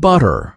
butter.